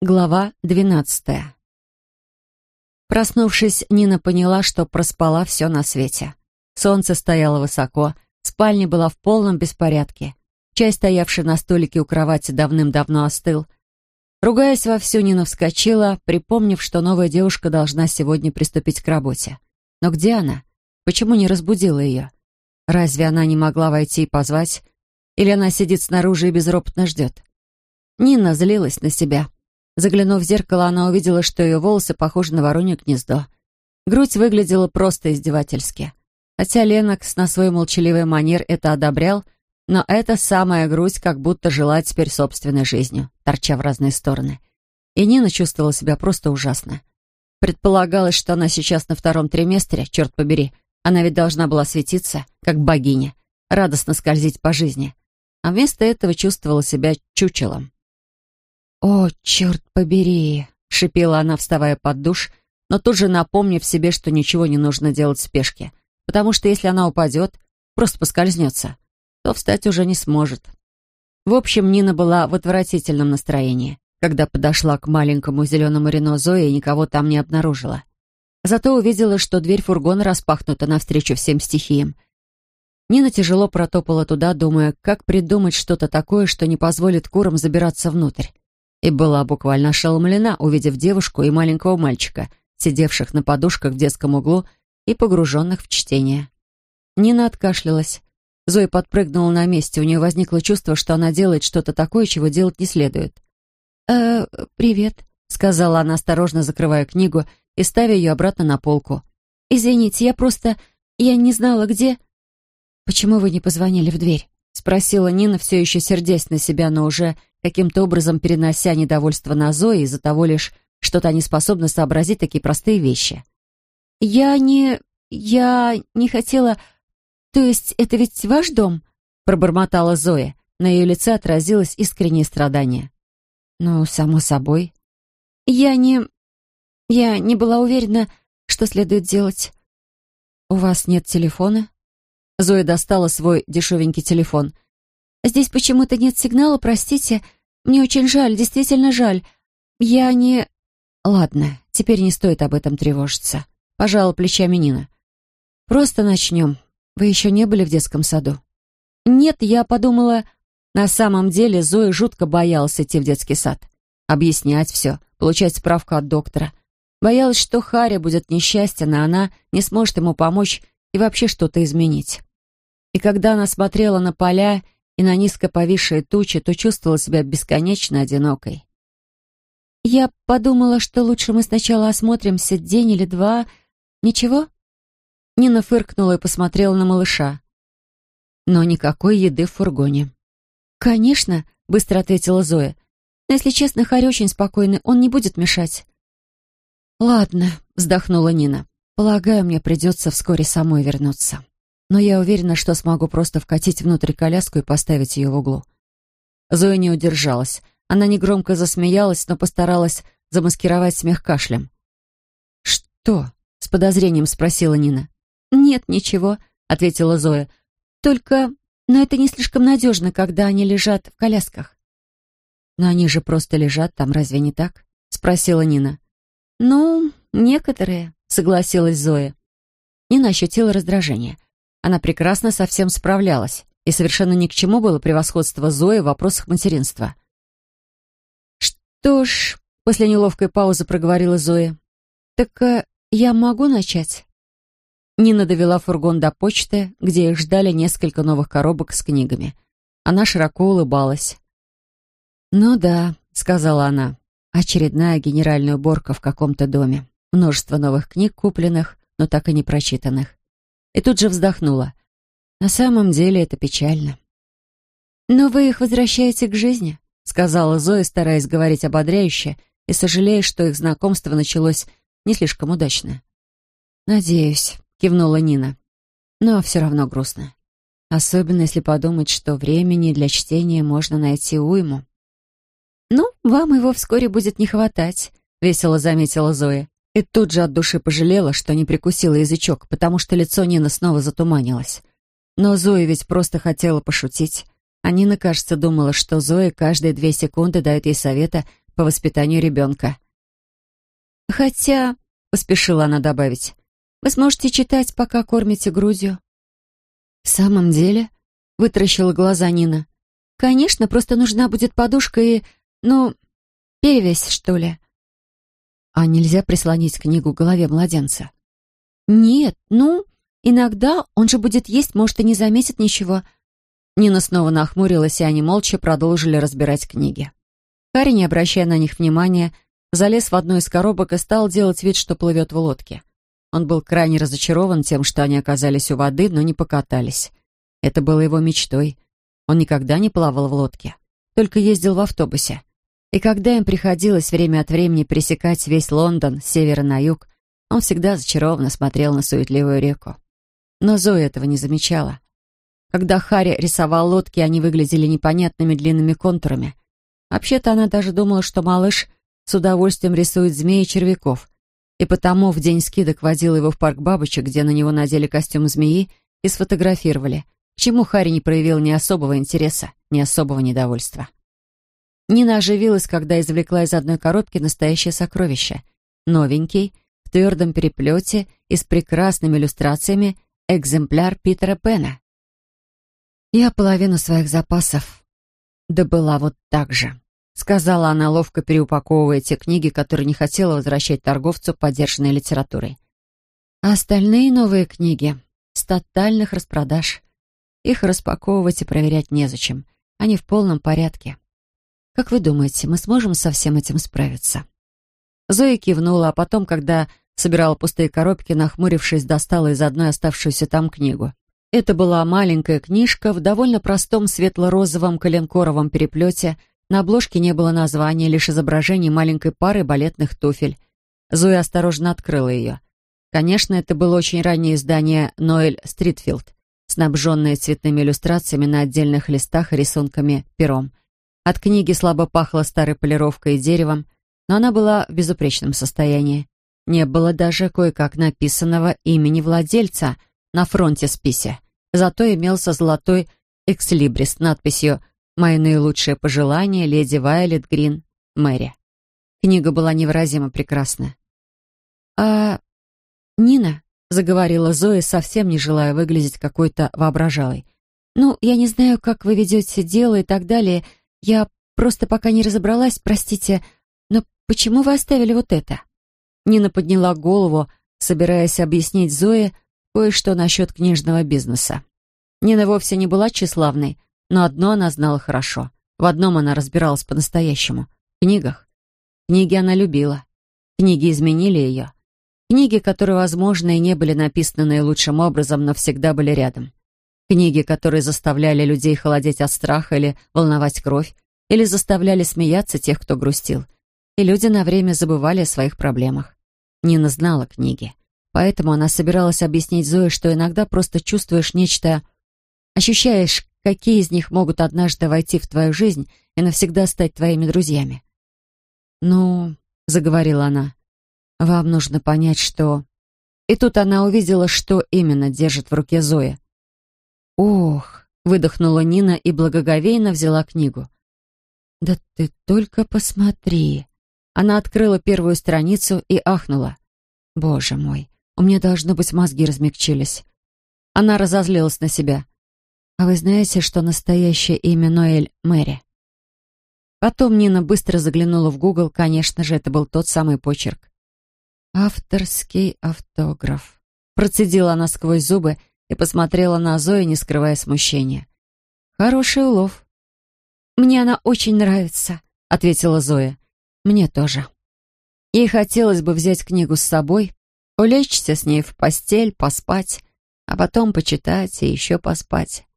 Глава двенадцатая. Проснувшись, Нина поняла, что проспала все на свете. Солнце стояло высоко, спальня была в полном беспорядке. Чай, стоявший на столике у кровати, давным-давно остыл. Ругаясь вовсю, Нина вскочила, припомнив, что новая девушка должна сегодня приступить к работе. Но где она? Почему не разбудила ее? Разве она не могла войти и позвать? Или она сидит снаружи и безропотно ждет? Нина злилась на себя. Заглянув в зеркало, она увидела, что ее волосы похожи на воронье гнездо. Грудь выглядела просто издевательски. Хотя Ленокс на свой молчаливый манер это одобрял, но эта самая грудь как будто жила теперь собственной жизнью, торча в разные стороны. И Нина чувствовала себя просто ужасно. Предполагалось, что она сейчас на втором триместре, черт побери. Она ведь должна была светиться, как богиня, радостно скользить по жизни. А вместо этого чувствовала себя чучелом. «О, черт побери!» — шипела она, вставая под душ, но тут же напомнив себе, что ничего не нужно делать в спешке, потому что если она упадет, просто поскользнется, то встать уже не сможет. В общем, Нина была в отвратительном настроении, когда подошла к маленькому зеленому Рено Зои и никого там не обнаружила. Зато увидела, что дверь фургона распахнута навстречу всем стихиям. Нина тяжело протопала туда, думая, как придумать что-то такое, что не позволит курам забираться внутрь и была буквально ошеломлена, увидев девушку и маленького мальчика, сидевших на подушках в детском углу и погруженных в чтение. Нина откашлялась. Зоя подпрыгнула на месте, у нее возникло чувство, что она делает что-то такое, чего делать не следует. «Э, привет», — сказала она, осторожно закрывая книгу и ставя ее обратно на полку. «Извините, я просто... я не знала, где...» «Почему вы не позвонили в дверь?» — спросила Нина, все еще сердясь на себя, но уже каким-то образом перенося недовольство на Зои из-за того лишь, что та не способна сообразить такие простые вещи. «Я не... я не хотела... То есть это ведь ваш дом?» пробормотала Зоя. На ее лице отразилось искреннее страдание. «Ну, само собой». «Я не... я не была уверена, что следует делать». «У вас нет телефона?» Зоя достала свой дешевенький телефон — Здесь почему-то нет сигнала, простите. Мне очень жаль, действительно жаль. Я не...» «Ладно, теперь не стоит об этом тревожиться», — пожала плечами Нина. «Просто начнем. Вы еще не были в детском саду?» «Нет, я подумала...» На самом деле Зоя жутко боялась идти в детский сад. Объяснять все, получать справку от доктора. Боялась, что Харри будет несчастен, а она не сможет ему помочь и вообще что-то изменить. И когда она смотрела на поля и на низко повисшие тучи, то чувствовала себя бесконечно одинокой. «Я подумала, что лучше мы сначала осмотримся день или два. Ничего?» Нина фыркнула и посмотрела на малыша. Но никакой еды в фургоне. «Конечно», — быстро ответила Зоя. «Но, если честно, Харри очень спокойный, он не будет мешать». «Ладно», — вздохнула Нина. «Полагаю, мне придется вскоре самой вернуться» но я уверена, что смогу просто вкатить внутрь коляску и поставить ее в углу. Зоя не удержалась. Она негромко засмеялась, но постаралась замаскировать смех кашлем. «Что?» — с подозрением спросила Нина. «Нет, ничего», — ответила Зоя. «Только... но это не слишком надежно, когда они лежат в колясках». «Но они же просто лежат там, разве не так?» — спросила Нина. «Ну, некоторые», — согласилась Зоя. Нина ощутила раздражение. Она прекрасно со всем справлялась, и совершенно ни к чему было превосходство Зои в вопросах материнства. «Что ж», — после неловкой паузы проговорила Зоя, «так э, я могу начать?» Нина довела фургон до почты, где их ждали несколько новых коробок с книгами. Она широко улыбалась. «Ну да», — сказала она, — «очередная генеральная уборка в каком-то доме. Множество новых книг купленных, но так и не прочитанных и тут же вздохнула. На самом деле это печально. «Но вы их возвращаете к жизни», — сказала Зоя, стараясь говорить ободряюще и сожалея, что их знакомство началось не слишком удачно. «Надеюсь», — кивнула Нина. «Но все равно грустно. Особенно если подумать, что времени для чтения можно найти уйму». «Ну, вам его вскоре будет не хватать», — весело заметила Зоя. И тут же от души пожалела, что не прикусила язычок, потому что лицо Нины снова затуманилось. Но Зоя ведь просто хотела пошутить. А Нина, кажется, думала, что Зоя каждые две секунды дает ей совета по воспитанию ребенка. «Хотя», — поспешила она добавить, «вы сможете читать, пока кормите грудью». «В самом деле?» — вытаращила глаза Нина. «Конечно, просто нужна будет подушка и, ну, перевесь, что ли». «А нельзя прислонить книгу к голове младенца?» «Нет, ну, иногда он же будет есть, может, и не заметит ничего». Нина снова нахмурилась, и они молча продолжили разбирать книги. Харри, не обращая на них внимания, залез в одну из коробок и стал делать вид, что плывет в лодке. Он был крайне разочарован тем, что они оказались у воды, но не покатались. Это было его мечтой. Он никогда не плавал в лодке, только ездил в автобусе. И когда им приходилось время от времени пересекать весь Лондон с севера на юг, он всегда зачарованно смотрел на суетливую реку. Но Зоя этого не замечала. Когда Харри рисовал лодки, они выглядели непонятными длинными контурами. Вообще-то она даже думала, что малыш с удовольствием рисует змеи и червяков, и потому в день скидок водила его в парк бабочек, где на него надели костюм змеи и сфотографировали, к чему Харри не проявил ни особого интереса, ни особого недовольства. Нина оживилась, когда извлекла из одной коробки настоящее сокровище. Новенький, в твердом переплете и с прекрасными иллюстрациями экземпляр Питера Пена. «Я половину своих запасов добыла вот так же», сказала она, ловко переупаковывая те книги, которые не хотела возвращать торговцу подержанной литературой. А остальные новые книги с тотальных распродаж. Их распаковывать и проверять незачем. Они в полном порядке. Как вы думаете, мы сможем со всем этим справиться?» Зоя кивнула, а потом, когда собирала пустые коробки, нахмурившись, достала из одной оставшуюся там книгу. Это была маленькая книжка в довольно простом светло-розовом коленкоровом переплете на обложке не было названия, лишь изображение маленькой пары балетных туфель. Зоя осторожно открыла ее. Конечно, это было очень раннее издание «Ноэль Стритфилд», снабженное цветными иллюстрациями на отдельных листах и рисунками пером. От книги слабо пахло старой полировкой и деревом, но она была в безупречном состоянии. Не было даже кое-как написанного имени владельца на фронте списи. Зато имелся золотой экслибрис с надписью Мои наилучшие пожелания, леди Вайолет Грин, Мэри. Книга была невыразимо прекрасна. «А Нина?» — заговорила Зоя, совсем не желая выглядеть какой-то воображалой. «Ну, я не знаю, как вы ведете дело и так далее. Я просто пока не разобралась, простите. Но почему вы оставили вот это?» Нина подняла голову, собираясь объяснить Зое кое-что насчет книжного бизнеса. Нина вовсе не была тщеславной, но одно она знала хорошо. В одном она разбиралась по-настоящему. В книгах. Книги она любила. Книги изменили ее. Книги, которые, возможно, и не были написаны наилучшим образом, но всегда были рядом. Книги, которые заставляли людей холодеть от страха или волновать кровь, или заставляли смеяться тех, кто грустил. И люди на время забывали о своих проблемах. Нина знала книги. Поэтому она собиралась объяснить Зое, что иногда просто чувствуешь нечто... Ощущаешь какие из них могут однажды войти в твою жизнь и навсегда стать твоими друзьями. «Ну», — заговорила она, — «вам нужно понять, что...» И тут она увидела, что именно держит в руке Зоя. «Ох», — выдохнула Нина и благоговейно взяла книгу. «Да ты только посмотри!» Она открыла первую страницу и ахнула. «Боже мой, у меня, должно быть, мозги размягчились». Она разозлилась на себя. «А вы знаете, что настоящее имя Ноэль Мэри?» Потом Нина быстро заглянула в Гугл. Конечно же, это был тот самый почерк. «Авторский автограф». Процедила она сквозь зубы и посмотрела на Зою, не скрывая смущения. «Хороший улов». «Мне она очень нравится», — ответила Зоя. «Мне тоже». Ей хотелось бы взять книгу с собой, улечься с ней в постель, поспать, а потом почитать и еще поспать.